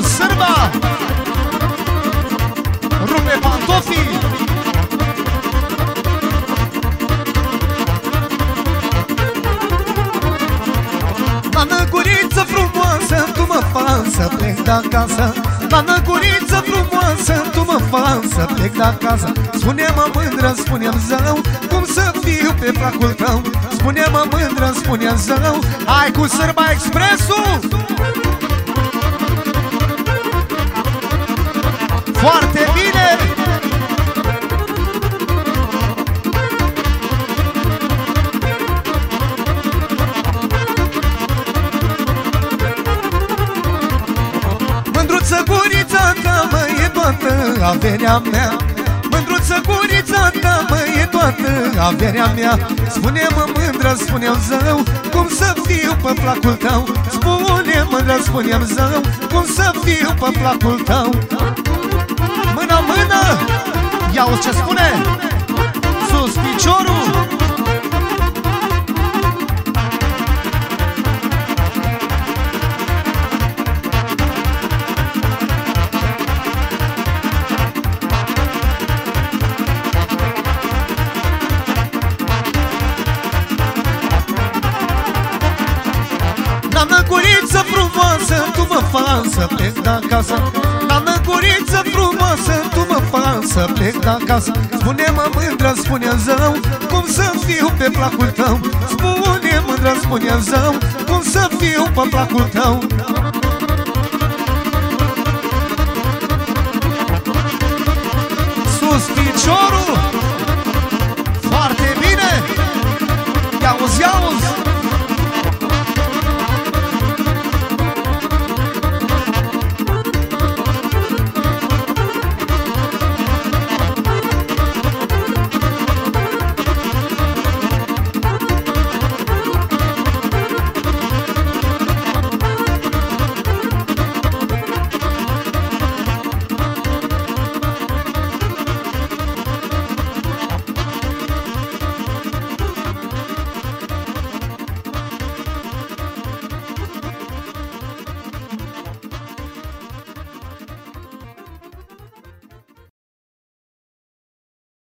cu sârba Rupe pantofii. Doamnă guriță frumoasă, tu mă faci să plec de acasă. Doamnă guriță frumoasă, tu mă faci să plec de acasă. Spune-mă mândră, spune-mi zău, cum să fiu pe placul tău. Spune-mă mândră, spune-mi zău, hai cu sârba expresul! Gurița ta, mă, e toată averea mea. Mândruță gurița ta, mă, e toată averea mea. Spune-mă mândră, spune-mi zău Cum să fiu pe placul tău? Spune-mă mândră, spune-mi zău Cum să fiu pe placul tău? Mâna, mână! Ia ce spune! Sus piciorul frumoasă, tu mă faci să plec de acasă. Doamnă curiță frumoasă, tu mă faci să plec de acasă. Spune-mă mândră, spune zău, cum să fiu pe placul tău. Spune mândră, spune zău, cum să fiu pe placul tău